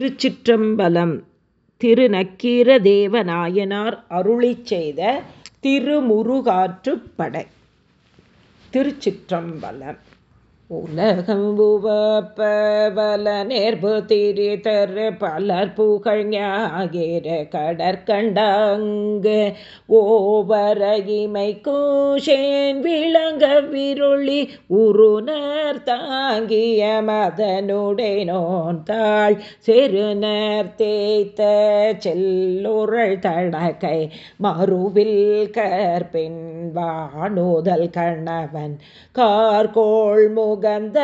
திருச்சிற்றம்பலம். திருநக்கீரதேவநாயனார் அருளி செய்த திருமுருகாற்றுப்படை. திருச்சிற்றம்பலம். உலகம் உவப்பவல நேர்பு திரி தரு பலர் புகழ் ஞாகிற கடற்கண்டாங்கு ஓவரகிமை கூஷேன் விளங்க விருளி உருணர் தாங்கிய மதனுடை நோந்தாள் செருநர் தேய்த்த செல்லுரள் தடகை மறுவில் கற்பின் வாணுதல் கணவன் கார்கோள் முக முகந்த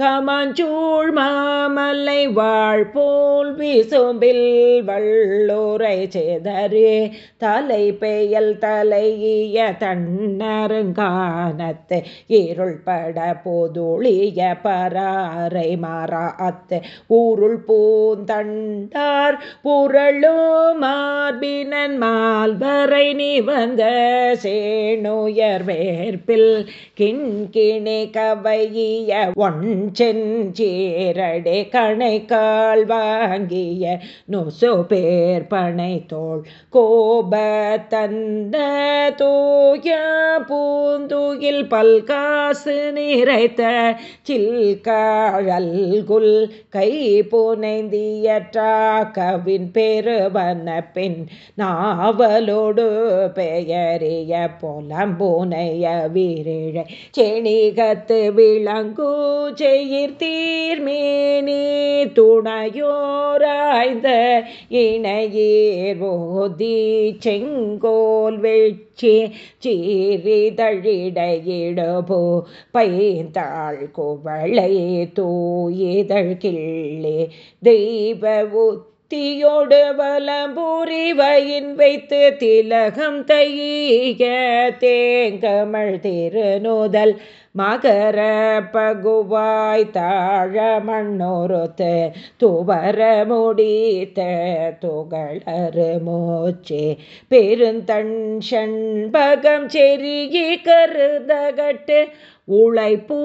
கமஞ்சூழ் மாமல்லை வாழ்போல் வீசும்பில் வள்ளுரை செய்தரே தலை பெயல் தலையிய தன்னருங்கானத்து இருள் பட பொதுளிய பராரை மாறாத்து. ஊருள் பூந்தண்டார் புரளோ மார்பினன் மால்வரை நிவந்த சேணுயர் வேர்பில் கிண்கிணி கவையி வாங்கிய ஒன்றெஞ்சேரடே கணை கால் வாங்கிய நொசு பேர் பனை தோல் கோப தந்த தூய பூந்துகில் பல்காசு நிறைத்த சில்காழல்குல் கை புனைந்தியற்றாக்கவின் பெருவன பின் நாவலோடு பெயரிய புலம்புனைய வீரிழை செணிகத்து விழ அங்கூச்செயிர் தீர்மேனி துணையோராய்ந்த இணையீர் ஓதி செங்கோல் வெச்சி சீரிதழிடையிடபோ பைந்தாள் குவளை தூயிதழ் கிள்ளே தெய்வ தீயோடு வலம்பூரிவையின் வைத்து திலகம் தைய தேங்கமள் திருநூதல் மகர பகுவாய் தாழ மண்ணொருத்து துவர முடித்த துகளறு மூச்சே பெருந்தன் ஷண்பகம் செருகி கருதகட்டு உழைப்பூ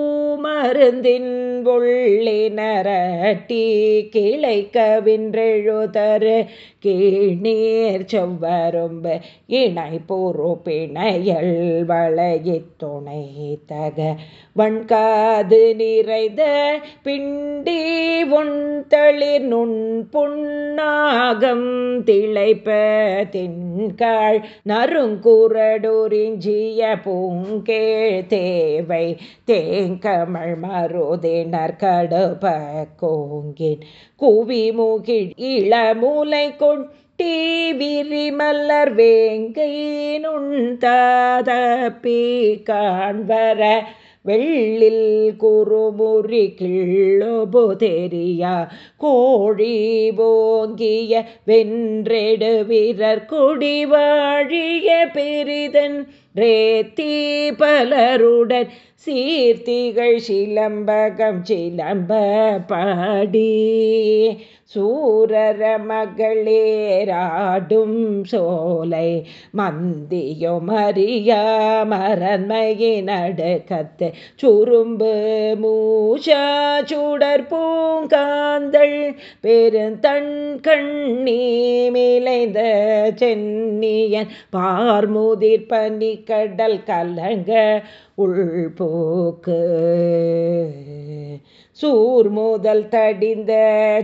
மருந்தின் உள்ளினரட்டி கிளைக்கவின்றெழுதரு கீழ்நீர் செவ்வரும்பு இணை பொறுப்பிணையல் வளையித் துணை தக. வண்காது நிறைத பிண்டி ஒன்தளிர் நுண் புண்ணாகம் திளைப்ப தின்காள் நறுங்குரடுரிஞ்சிய பூங்கேழ் தேவை தேங்கமள் மருதினர் கடுப கோங்கின். குவி முகிழ் இளமூலை கொட்டி விரி மல்லர் வேங்கை பீ காண்வர வெள்ளில் குறுமுறி கிள்ளொபு தெரியா? கோழி போங்கிய வென்றெடு வீரர் குடிவாழிய பெரிதன் ரேத்தி பலருடன் சீர்த்திகள் சிலம்பகம் சிலம்ப பாடி. சூரர மகளேராடும் சோலை மந்தியோ மந்தியொமறியா மரண்மையினடுக்கத்து சுரும்பு மூஷா சுடர் பூங்காந்தள் பெருந்தண் கண்ணி மிளைந்த சென்னியன் பார்முதிர் பனி கடல் கலங்க உள்போக்கு. சூர் முதல் தடிந்த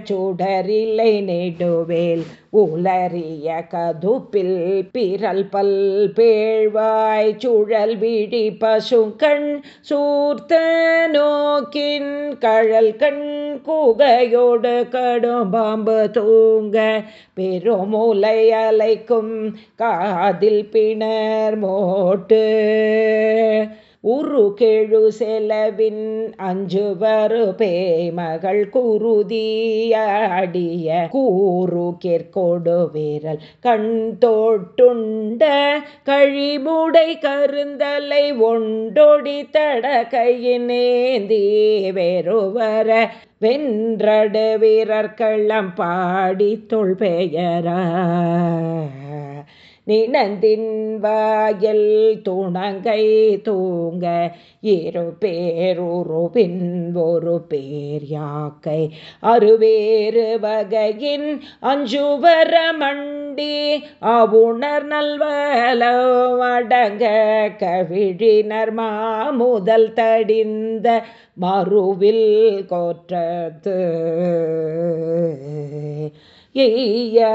சுடரில்லை நெடுவேல். உலறிய கதுப்பில் பிறல் பல் பேழ்வாய். சுழல் விழி பசுங்கண் சூர்த்த நோக்கின். கழல் கண் குகையோடு கடும் பாம்பு தூங்க. பெருமூலை அலைக்கும் காதில் பிணர் மோட்டு. உரு கேழு செலவின் அஞ்சுவரு பேமகள் குருதியாடிய கூறு கேற்கொடு வீரல் கண் தோட்டுண்ட கழிமுடை கருந்தலை ஒண்டொடி தடகையினேந்தி வேறுவர வென்றடு வீரர்களம் பாடி தொல் பெயரா. நினந்தின் வாயல் துணங்கை தூங்க இரு பேருருவின் ஒரு பேர் யாக்கை. அறுவேறு வகையின் அஞ்சுவர மண்டி அவுணர் நல்வல அடங்க கவிழினர் மாமுதல் தடிந்த மறுவில் கோற்றத்து எய்ய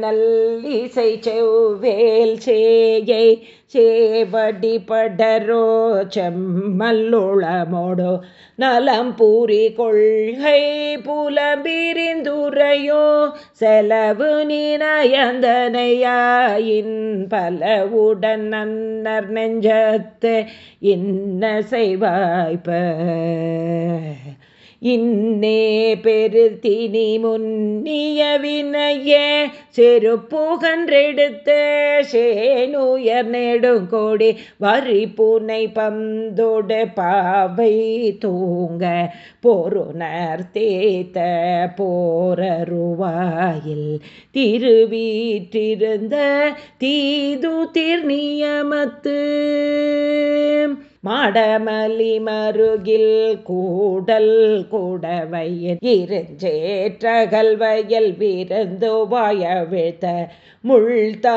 நல்லிசை செவ்வேல் சேயை சேவடி படரோ செம்மல்லுளமோடோ நலம் பூரி கொள்கை புலம்பிரிந்துரையோ. செலவு நீனயந்தனையாயின் பலவுடன் நன்னர் நெஞ்சத்து. இன்ன செய்வாய்ப்ப. இன்னே பெருத்தினி முன்னிய வினையே செருப்புகன்றெடுத்த சேனுயர் நெடுங்கோடி வரி பூனை பந்தோடு பாவை தூங்க போருணர் தேத்த போரருவாயில். திருவீற்றிருந்த தீது நியமத்து மாடமலி மருகில் கூடல் கூடவையின் இருஞ்சேற்றகல் வயல் விருந்து வாய வீழ்த்த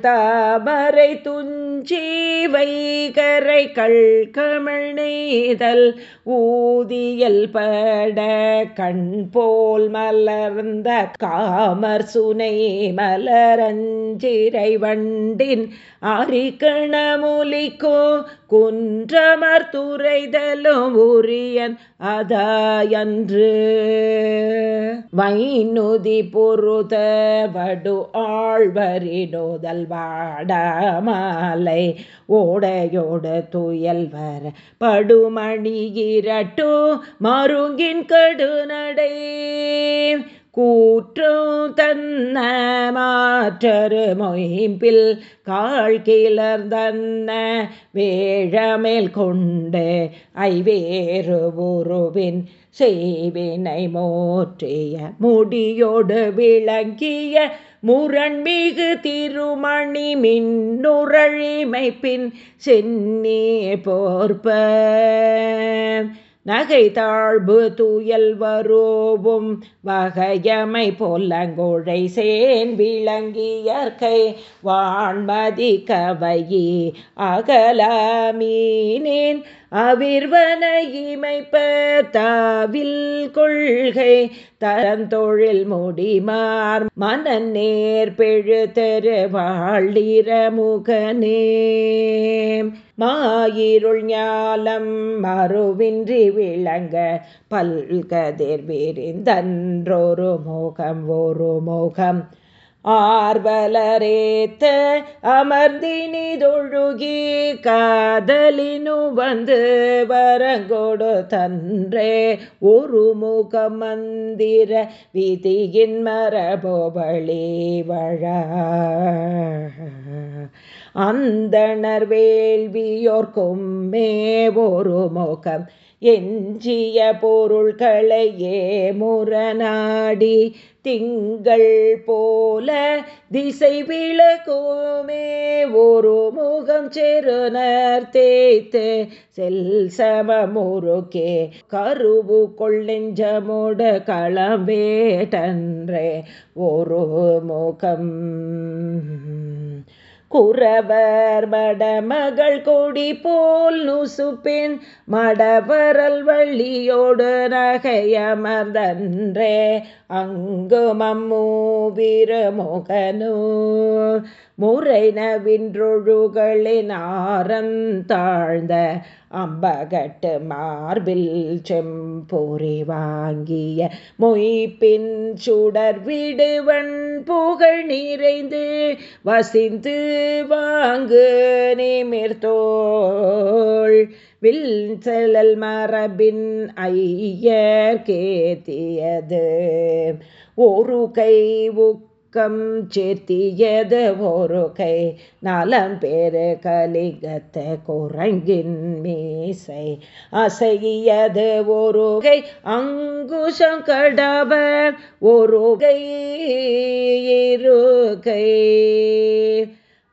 தாமரை துஞ்சி வைகரை கழ்கமிழ் நெய்தல் ஊதியல் பட கண் போல் மலர்ந்த காமர் சுனை மலரஞ்சிரை வண்டின் அரிக்கணமுலிக்கோ குன்றமர் துறைதலும் உரியன் அதாயன்று. வைநுதி பொருத வடு ஆள் ஆழ்வரிடோதல் வாடமாலை. ஓடையோடு துயல்வர் வர மருங்கின் கடுநடை. கூற்றும் தன்ன மாற்றரு மொயம்பில் கால் கிளர்ந்தன்ன வேழமேல் கொண்டு ஐவேறு உருவின் செய்வினை மோற்றிய முடியோடு விளங்கிய முரண்மிகு திருமணி மின்னுரழிமை பின் சென்னே போர்ப்ப நகை தாழ்வு தூயல் வரோவும் வகையமை பொல்லங்கோழை சேன் விளங்கியற்கை வான்மதி கவையே அகலாமீனேன் அவிர்வன இமைப்ப தாவில் கொள்கை தரந்தொழில் முடிமார் மனநேர் நேர்பெழு தெரு வாழ்கிற முகனே. மாயிருள் ஞாலம் மறுவின்றி விளங்க பல்கதிர் விரிந்தன்றொரு முகம் ஒரு முகம். ஆர்வலரேத்த அமர்ந்தினிதொழுகி காதலினு வந்து வரங்கொடு தன்றே ஒரு முக மந்திர விதியின் மரபோபளி வழ. அந்தணர் வேள்வியோர்க்கும்மே ஒரு முகம் எஞ்சிய பொருள்களையே முரணாடி திங்கள் போல திசை விளக்குமே ஒரு முகம் செருனர் தேய்த்து செல் சமமுருக்கே கருவு கொள்ளெஞ்சமுட களம்பேட்டன்றே ஒரு முகம் குறவர் மடமகள் கொடி போல் நுசுப்பின் மடவரல் வள்ளியோடு நகையமர்ந்தன்றே அங்கு மம்மூவிரமுகனு முறை நவின்றொழுகளின் ஆரந்தாழ்ந்த அம்பகட்டு மார்பில் செம்பொறி வாங்கிய மொய்ப்பின் சுடர் விடுவன் புகழ் நிறைந்து வசிந்து வாங்கு நிமிர்த்தோள் வில் செலல் மரபின் ஐயர் கேத்தியது. ஒரு கை உக் கம் சேர்த்தியது ஒரு கை நலம் பேரு கலிகத்த குரங்கின் மீசை. அசையது ஒரு கை அங்குஷம் கடவர் ஒரு கை இரு கை.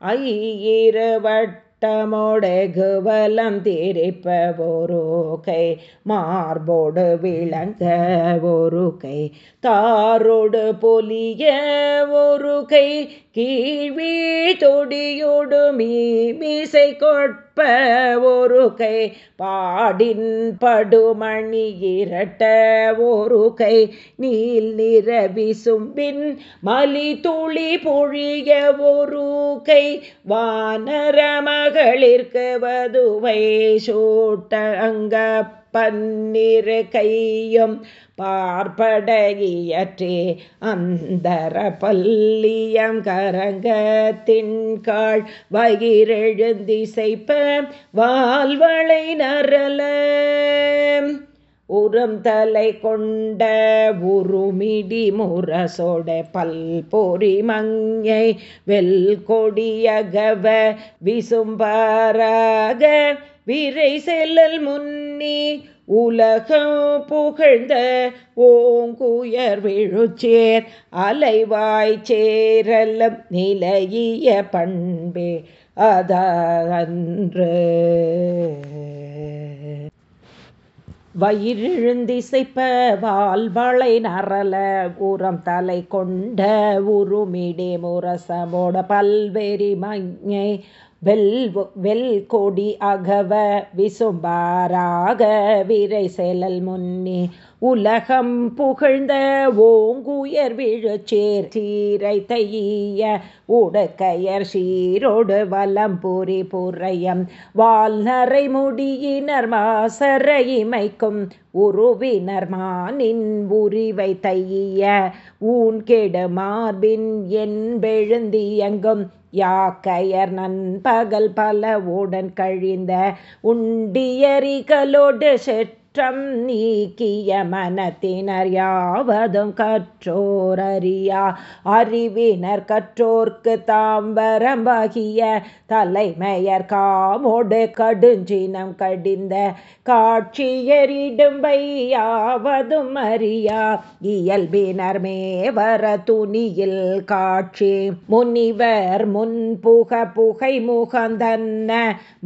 ஐயிரவட் வட்டமொடகுவலம் தீரிப்ப ஒரு கை மார்போடு விளங்க ஒரு கை தாரோடு பொலிய ஒரு கை கீழ்வீழ் தொடியோடு மீசை கொட்ப ஒரு கை பாடின் படுமணி இரட்ட ஒரு கை நீல் நிற விசும்பின் மலி துளி பொழிய ஒரு கை வானர மகளிர்க்கு வதுவை சூட்ட அங்க பன்னிரு கையும் பார்ப்படையற்றே அந்தர பல்லியம் கரங்க தின்காள் வகிரெழுந்திசைப்ப வால்வளை நரல. உரம் தலை கொண்ட உருமிடி முரசோட பல் பொறி மங்கை வெல் கொடியகவ விசும்பாராக விரை செல்லல் முன்னி உலகம் புகழ்ந்த ஓங்குயர் விழுச்சேர் அலைவாய் சேரலம் நிலைய பண்பே அதன்று வயிறிழுந்திசைப்ப வாழ்வளை நரல உரம் தலை கொண்ட உருமிடே முரசமோட பல்வேறி மங்கை வெல் வெல் கொடி அகவ விசும்பாராக விரை செலல் முன்னி உலகம் புகழ்ந்த ஓங்குயர் விழுச்சேர் சீரை தைய உடக்கையர் சீரோடு வலம் புரி புறையம் வால்நரை முடியினர் மாசர இமைக்கும் உருவினர் மானின் உரிவை தைய ஊன் கெடு மார்பின் என்பெழுந்தியங்கும் யாக்கையர் நண்பகல் பல உடன் கழிந்த உண்டியரிகளோடு செட் குற்றம் நீக்கிய மனத்தினர் யாவதும் கற்றோர் அறியா. அறிவினர் கற்றோர்க்கு தாம் வரம்பாகிய தலைமையர் காமோடு கடுஞ்சினம் கடிந்த காட்சியரிடும்பை யாவதும் அறியா. இயல்பினர் மேவர துணியில் காட்சி முனிவர் முன் புக புகை முகந்தன்ன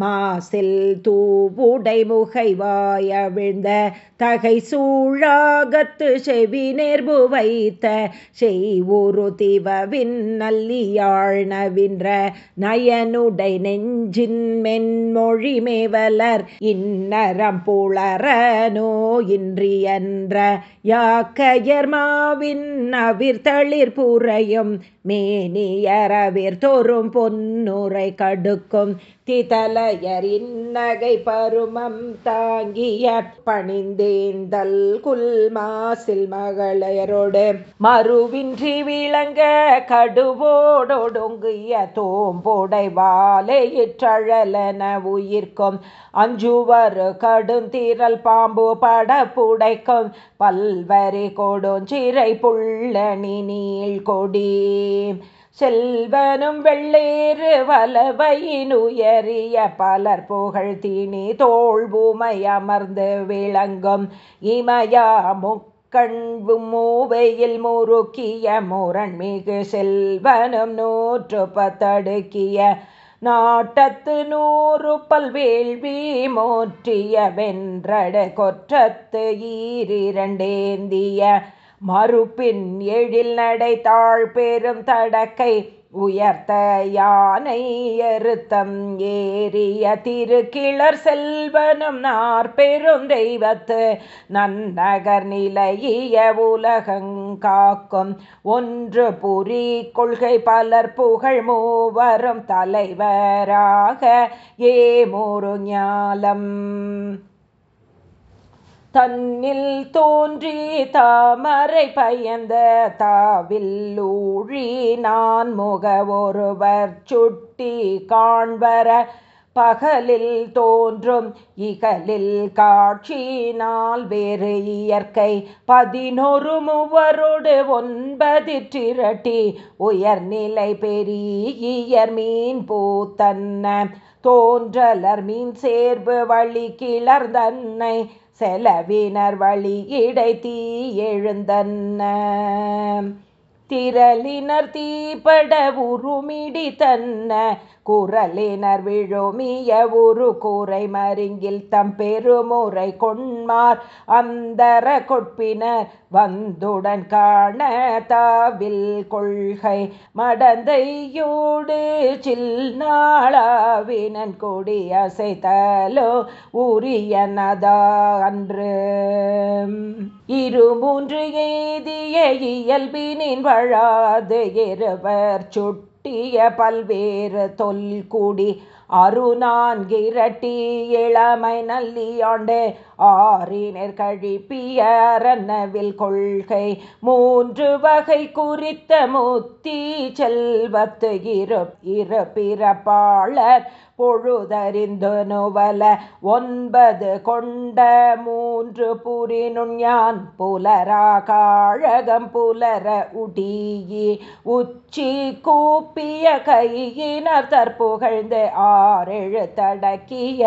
மாசில் தூவுடை முகைவாயவிழ் சேர்ந்த தகை சூழாகத்து செவி நேர்பு வைத்த செய்வுரு திவவின் நல்லியாழ் நவின்ற நயனுடை நெஞ்சின் மென்மொழி மேவலர் இன்னரம் புலர நோயின்றியன்ற யாக்கையர் மாவின் அவிர் புறையும் மேனியரவிர் தோறும் பொன்னுரை கடுக்கும் திதலையரின் நகை பருமம் தாங்கிய பணிந்தேந்தல் குல்மாசில் மகளரோடு மறுவின்றி விளங்க கடுவோடொடுங்கிய தோம்போடை வாழையிற்றழலன உயிர்க்கும் அஞ்சுவர் கடுந்தீரல் பாம்பு பட புடைக்கும் பல்வரி கொடுஞ்சிறை புள்ளணி நீள் கொடி செல்வனும் வெள்ளேறு வலவையினுயரிய பலர் புகழ் தீனி தோல்பூமை அமர்ந்து விளங்கும் இமயா முக்கண்பு மூவையில் முறுக்கிய முரண்மிகு செல்வனும் நூற்று பத்தடுக்கிய நாட்டத்து நூறு பல்வேள்வி மோற்றிய வென்றட கொற்றத்து ஈரிரண்டேந்திய மறுப்பின் எழில் நடை தாழ் பெரும் தடக்கை உயர்த்த யானை எருத்தம் ஏறிய திருக்கிளர் செல்வனும் நாற்பெரும் தெய்வத்து நன்னகர் நிலைய உலகங்காக்கும் ஒன்று புரி கொள்கை பலர் புகழ் மூவரும் தலைவராக ஏமொரு ஞாலம். தன்னில் தோன்றி தாமரை பயந்த தாவில்லூழி நான் முக ஒருவர் சுட்டி காண்பர பகலில் தோன்றும் இகலில் காட்சியினால் வேறு இயற்கை பதினொரு மூவரோடு திரட்டி உயர்நிலை பெரியர் மீன் பூத்தன்ன தோன்றலர் மீன் சேர்வு வழி கிளர்ந்தன்னை செலவினர் வழி இடை தீ எழுந்தன்ன திரளினர் தீபட உருமிடி தன்ன குரலினர் விழுமிய உரு கூரை மருங்கில் தம் பெருமுறை கொண்மார். அந்தர கொட்பினர் வந்துடன் காண தாவில் கொள்கை மடந்தையோடு சில்நாளாவினன் கொடி அசைத்தலோ உரியனதா அன்று. இரு மூன்று எய்திய இயல்பினின் வழாது இருவர் சுட் ஒட்டிய பல்வேறு தொல்குடி அருநான்கிரட்டி இளமை நல்லியாண்டே ஆறினர் கழிப்பியரனவில் கொள்கை மூன்று வகை குறித்த முத்தி செல்வத்து இரு இரு பிறப்பாளர் பொழுதறிந்து நுவல ஒன்பது கொண்ட மூன்று புரினுஞான் புலரா காழகம் புலர உடியி உச்சி கூப்பிய கையினர் தற்புகழ்ந்து ஆறெழு தடக்கிய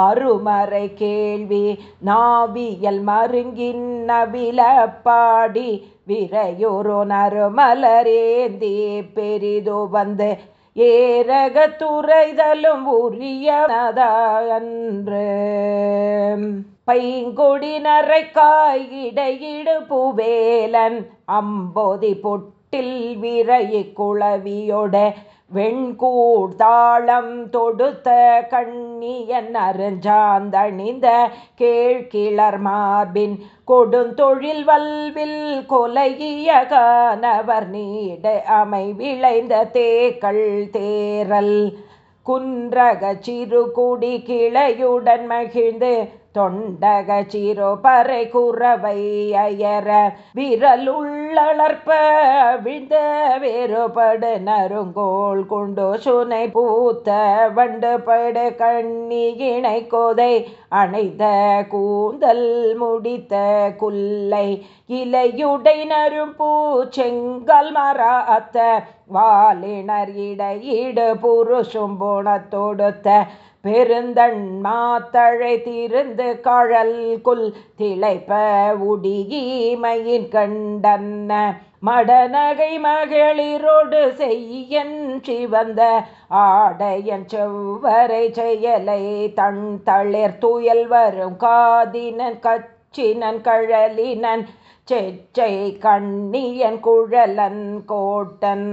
அருமறை கேள்வி நாவியல் மருங்கின் நவில பாடி விரையொரு நறுமலரேந்தி பெரிது வந்து ஏரக துறைதலும் உரியனதன்று பைங்கொடி நரைக்காய் இடையிடு புவேலன் அம்போதி பொட்டில் விரை குளவியொட வெண்கூழ்தாளம் தொடுத்த கண்ணியன் அருஞ்சாந்தணிந்த கேழ்கிளர் மார்பின் கொடுந்தொழில் வல்வில் கொலையிய கானவர் நீட அமை விளைந்த தேக்கள் தேரல் குன்றக சிறுகுடி கிளையுடன் மகிழ்ந்து தொண்டக சிறு பறை குறவை அயர விரலுள்ளளர்ப்ப விழுந்த வேறுபடு நருங்கோள் குண்டு சுனை பூத்த வண்டுபடு கண்ணி இணை கோதை அணைந்த கூந்தல் முடித்த குல்லை இலையுடை நரும் செங்கல் மராத்த வாலினர் இடையீடு புருஷும் போனத்தொடுத்த பெருந்தன் மாத்தழை திருந்து கழல் குல் திளைப்ப உடியீமையின் கண்டன்ன மடநகை மகளிரோடு செய்யன் சிவந்த ஆடையன் செவ்வரை செயலை தன் தளிர் துயல் வரும் காதினன் கச்சினன் கழலினன் செச்சை கண்ணியன் குழலன் கோட்டன்.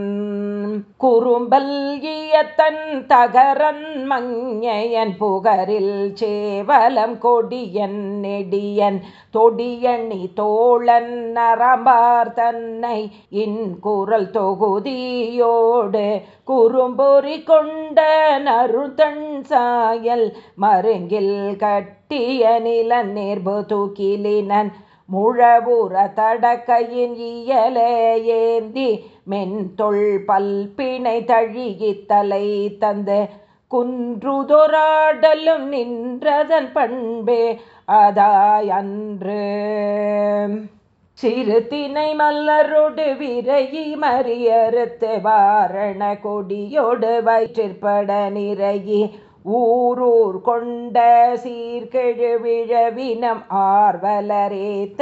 குறும்பல் இயத்தன் தகரன் மங்கையன் புகரில் சேவலம் கொடியன் நெடியன். தொடியணி தோழன் நரம்பார் தன்னை இன் குரல் தொகுதியோடு. குறும்பொறி கொண்ட நருதன் சாயல் மருங்கில் கட்டிய நில நேர்பு தூக்கிலினன். முழவுற தடக்கையின் இயலே ஏந்தி மென்தொள் பல்பிணை தழியித்தலை தலை தந்து குன்றுதொராடலும் நின்றதன் பண்பே அதாய் அன்று. சிறு மல்லரோடு விரையி மறியறுத்து வாரண கொடியோடு வயிற்றிற்பட நிறையி ஊரூர் கொண்ட சீர்கெழுவிழவினம் ஆர்வலரேத்த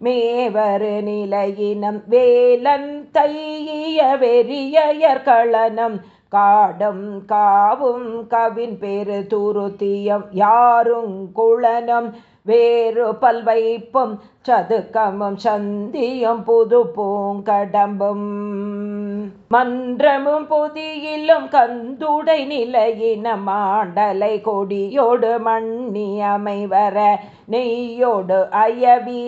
மேவரு நிலையினம் வேலன் தையிய வெறியர்களனம் காடும் காவும் கவின் பெரு துருத்தியம் யாரும் குளனம் வேறு பல்வைப்பும் சதுக்கமும் சந்தியும் புது பூங்கடம்பும். மன்றமும் புதியிலும் கந்துடை நிலையின மாண்டலை கொடியோடு மண்ணி அமைவர நெய்யோடு அயவி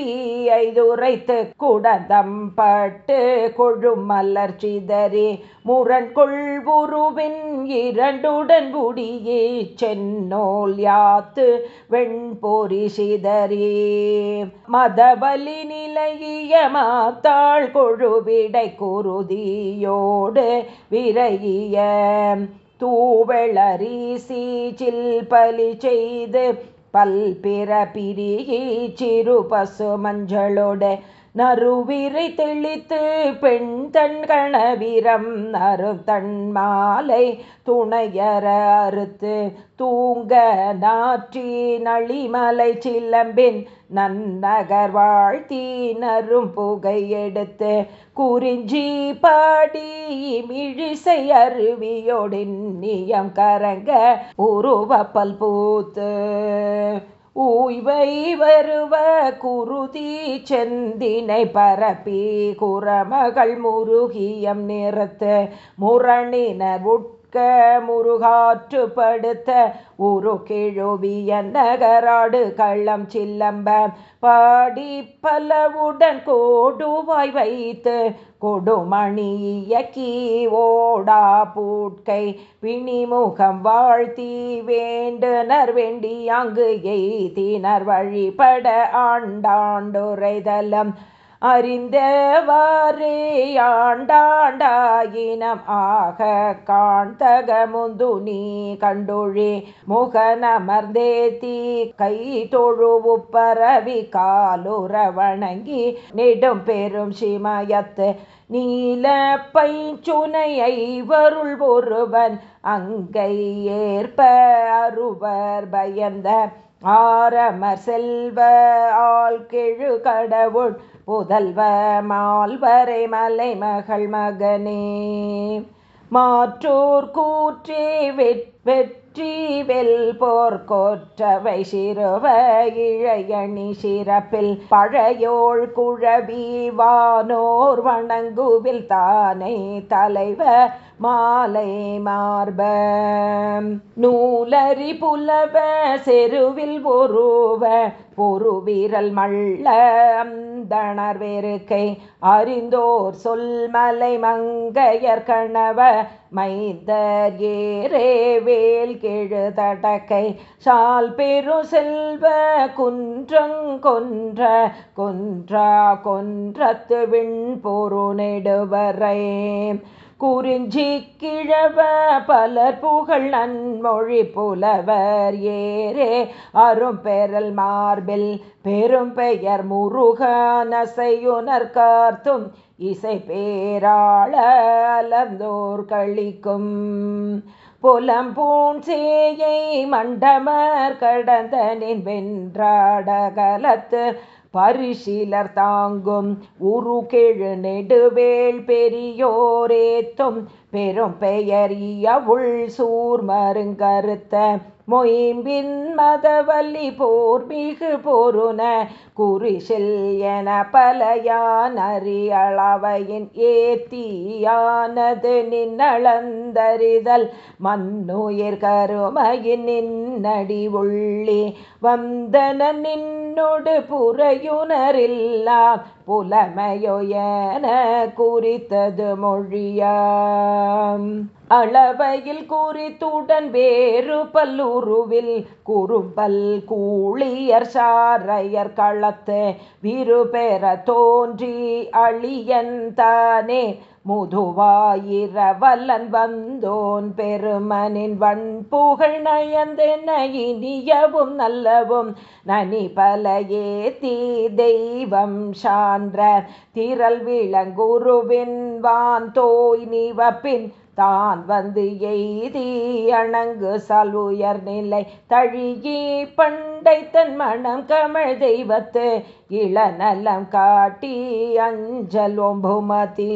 அப் ஐதுரைத்து குடந்தம் பட்டு கொழுமலர் சிதறி முரண்கொள்வுருவின் இரண்டுடன் புடியே சென்னோல் யாத்து வெண்பொறி சிதறி. மதபலி நிலைய மாத்தாள் கொழுவிடை குருதியோடு விரைய தூவெளரீசி சில் பலி செய்து பல்பிற பிரிகி சிறு பசு மஞ்சளோட நறுவிரை தெளித்து பெண் தன் கணவிரம் நறு தன் மாலை துணையர அறுத்து தூங்க நாற்றி நளிமலை சிலம்பின் நன்னகர் வாழ்த்தி வாழ்த்தீனரும் புகை எடுத்து குறிஞ்சி பாடி மிழிசை அருவியோடின் நியம் கரங்க உருவப்பல் பூத்து. ஊவை வருவ குருதி செந்தினை பரப்பி குரமகள் முருகியம் நிறத்து முரணினர் உட் முருகாற்று படுத்த உரு கிழுவிய நகராடு கள்ளம் சில்லம்ப பாடி பலவுடன் கோடுவாய் வைத்து கொடுமணி இயக்கி ஓடா பூட்கை பிணிமுகம் வாழ்த்தி வேண்டுனர் வேண்டியாங்கு எய்தினர் வழிபட ஆண்டாண்டுரைதலம். அறிந்தவாறே ஆண்டாண்டாயினம் ஆக காண்தகமுந்து நீ கண்டொழி தீ கை தொழுவு பரவி காலுற வணங்கி நெடும் பெரும் சிமயத்து நீல பைச்சுனையை வருள் ஒருவன் அங்கை ஏற்ப அருவர் பயந்த ஆரமர் செல்வ ஆள் கெழு கடவுள் புதல்வ மால்வரை மலை மகள் மகனே. மாற்றோர் கூற்றே வெற்றி வெல் போர்க்கோற்றவை சிறுவ இழையணி சிறப்பில். பழையோள் குழவி வானோர் வணங்குவில் தானே தலைவர் மாலை மார்ப. நூலரி புலவ செருவில் ஒருவ பொறு வீரல் மள்ள அந்தணர் வெறுக்கை அறிந்தோர் சொல் மலை மங்கையர் கணவ. மைந்தர் ஏரே வேல் கெழு தடக்கை. சால் பெரு செல்வ குன்றங்கொன்ற கொன்றா கொன்றத்து விண் பொரு நெடுவரை. குறிஞ்சி கிழவ பலர் புகழ் நன்மொழி புலவர் ஏரே அரும் பெறல் மார்பில் பெரும் பெயர் முருகனசையுனர் கார்த்தும் இசை பேராள அலந்தோர் கழிக்கும். புலம் பூஞ்சேயை மண்டமர் கடந்தனின் வென்றாடகலத்து பரிசீலர் தாங்கும் உருகெழு நெடுவேள் பெரியோரேத்தும் பெரும் பெயரிய உள் சூர் மருங்கருத்த மொயம்பின் மதவல்லி போர் மிகு பொருன குறிசில் என பலையான் அறியளவையின் ஏத்தியானது நின்னளந்தறிதல் மண்ணுயிர் கருமையின் நின்னடி உள்ளி வந்தன நின்னொடு புறையுணரில்லா புலமையொயன குறித்தது மொழியாம். அளவையில் குறித்துடன் வேறு பல்லுருவில் குறும்பல் கூழியர் சாரையர் களத்து விருபெற தோன்றி அழியன் தானே. முதுவாயிரவலன் வந்தோன் பெருமனின் வன் புகழ் நயந்தென இனியவும் நல்லவும் நனி பலையே தீ தெய்வம் சான்ற திரள் விளங்குருவின் வான் தோய் நிவப்பின் தான் வந்து எய்தி அணங்கு சால் உயர்நிலை நிலை பண்டை தன் மனம் கமழ் தெய்வத்து இளநலம் காட்டி அஞ்சல் ஒம்புமதி.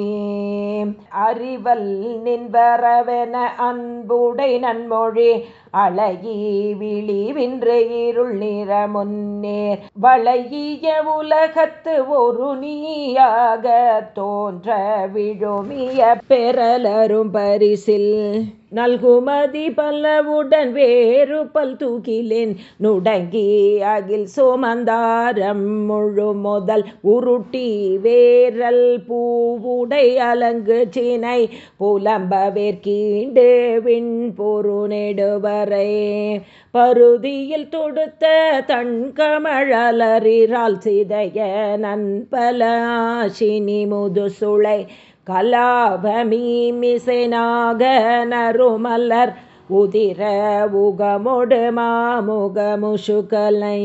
அறிவல் நின்பரவென அன்புடை நன்மொழி. அழகி விழிவின்று இருள் நிற முன்னேர். வளைய உலகத்து ஒரு நீயாக தோன்ற விழுமிய பெறலரும் பரிசில். நல்குமதி பல்லவுடன் வேறு பல் தூக்கிலேன் நுடங்கி அகில் சோமந்தாரம் முழு முதல் உருட்டி வேரல் பூவுடை அலங்கு சினை புலம்பவேற்கீண்டு விண் பொரு நெடுவரை பருதியில் தொடுத்த தன் கமழலறிறால் சிதைய நன்பல ஆசினி முதுசுளை கலாபமீமிசைனாக நருமலர் உதிர உகமொடு மாமுகமுஷுகலை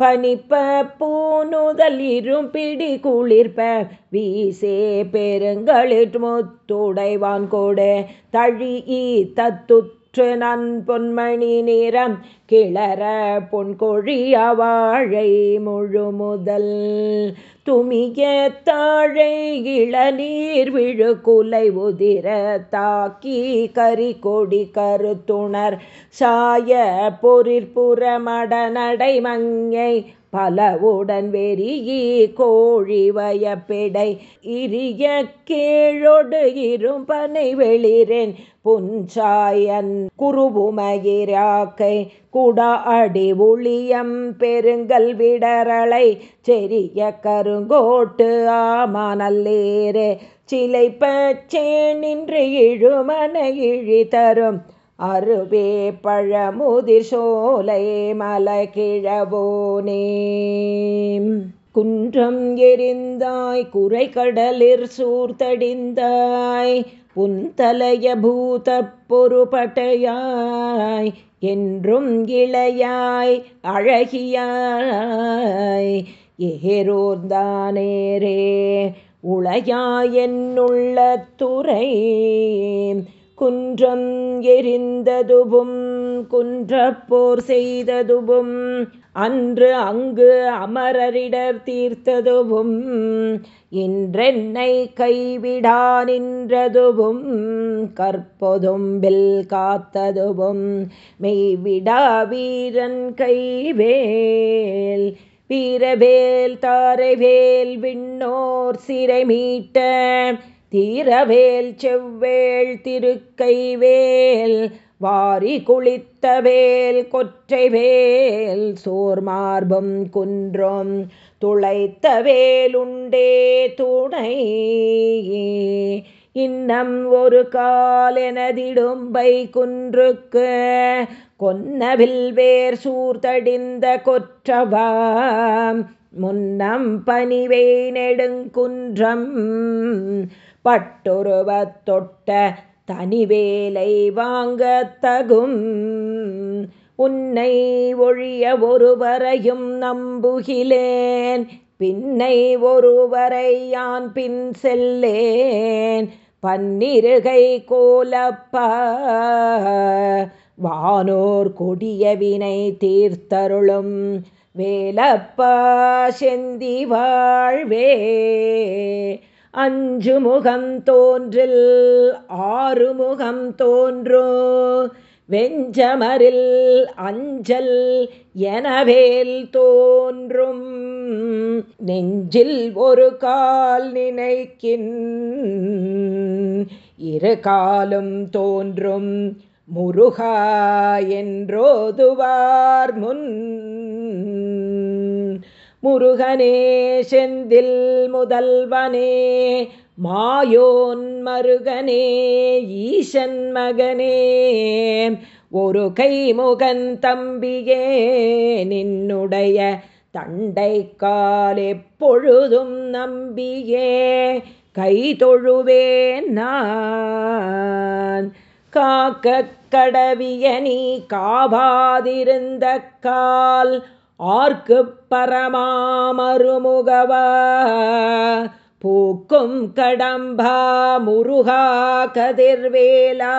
பனிப்ப பூனுதல் இரும்பிடி குளிர்ப்ப வீசே பெருங்களிற் முத்துடைவான் கொடு. தழி ஈ தத்துற்று நன் பொன்மணி நிறம் கிளற பொன்கொழிய வாழை முழு முதல் துமிய தாழை இளநீர் விழு குலை உதிர தாக்கி கரி கொடி கருத்துணர் சாய பொறிற்புற மடநடை மங்கை பலவுடன் வெறியி கோழி வயப்பிடை இரிய கேழொடு இரும்பனை வெளிரேன் புஞ்சாயன் குருபுமகிராக்கை குடா அடி ஒளியம் பெருங்கல் விடரளை செரிய கருங்கோட்டு ஆமானல்லேரே சிலை பச்சே நின்று இழுமன இழி தரும் அருவே பழமுதிர் சோலை மலை கிழவோனே குன்றம் எரிந்தாய் குறை கடலிற் சூர்த்தடிந்தாய் புன்தலைய பூத பொறுபட்டையாய் என்றும் இளையாய் அழகியாய். ஏரோர்ந்தானேரே உளையாய் என்னுள்ள துறை குன்றம் எரிந்ததுவும் குன்றப்போர் செய்ததுவும் அன்று அங்கு அமரரிடர் தீர்த்ததுவும் இன்றென்னை கைவிடா நின்றதுவும் கற்பொதும்பில் காத்ததுவும் மெய்விடா வீரன் கைவேல் வீரவேல் தாரைவேல் விண்ணோர் சிறை மீட்ட தீரவேல் செவ்வேள் திருக்கைவேல் வாரி குளித்தவேல் கொற்றைவேல் சோர்மார்பம் குன்றும் துளைத்தவேலுண்டே துணை. இன்னம் ஒரு காலெனதிடும்பை குன்றுக்கு கொன்னவில் வேர் சூர்த்தடிந்த கொற்றவாம். முன்னம் பனிவை நெடுங்குன்றம் பட்டொருவத் தொட்ட தனிவேலை வாங்கத்தகும் உன்னை ஒழிய ஒருவரையும் நம்புகிலேன் பின்னை ஒருவரை யான் பின் செல்லேன். பன்னிருகை கோலப்ப. வானோர் கொடிய வினை தீர்த்தருளும். வேலப்பா செந்தி வாழ்வே. அஞ்சு முகம் தோன்றில் ஆறு முகம் தோன்றோ. வெஞ்சமரில் அஞ்சல் எனவேல் தோன்றும். நெஞ்சில் ஒரு கால் நினைக்கின் இரு காலும் தோன்றும். முருகா என்றோதுவார் முன். முருகனே செந்தில் முதல்வனே மாயோன் மருகனே ஈசன் மகனே ஒரு கைமுகன் தம்பியே நின்னுடைய தண்டை கால் எப்பொழுதும் நம்பியே கை தொழுவேன் நான். காக்க கடவிய நீ காபாதிருந்த கால் ஆர்க்கு பரமாமருமுகவா பூக்கும் கடம்பா முருகா கதிர்வேலா.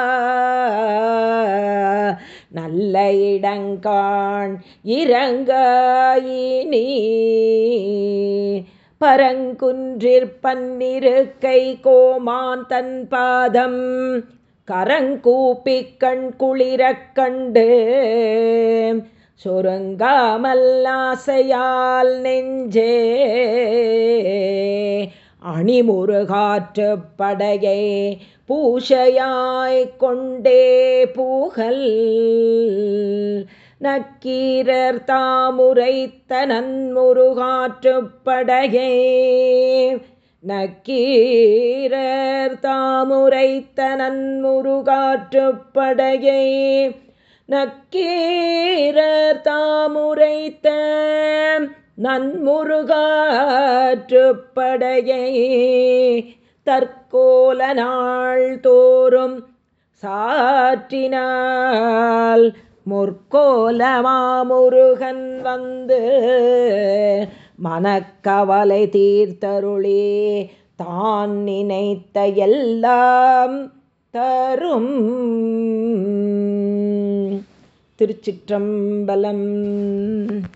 நல்ல இடங்கான் இறங்காயினி பரங்குன்றிற்பன்னிருக்கை கோமான் தன் பாதம். கரங்கூப்பிக் கண் குளிரக் கண்டு சுருங்காமல்லாசையால் நெஞ்சே. அணிமுருகாற்று படையை பூஷையாய் கொண்டே பூகல். நக்கீரர் தாமுரைத்த நன்முருகாற்று படையை நக்கீரர் தாமுரைத்த நன்முருகாற்று படையை நக்கீரர் தாமுரைத்த நன்முருகாற்றுப்படையை தற்கோல நாள் தோறும் சாற்றினால் முற்கோல மாமுருகன் வந்து மனக்கவலை தீர்த்தருளே தான் நினைத்த எல்லாம் தரும். திருச்சிற்றம்பலம்.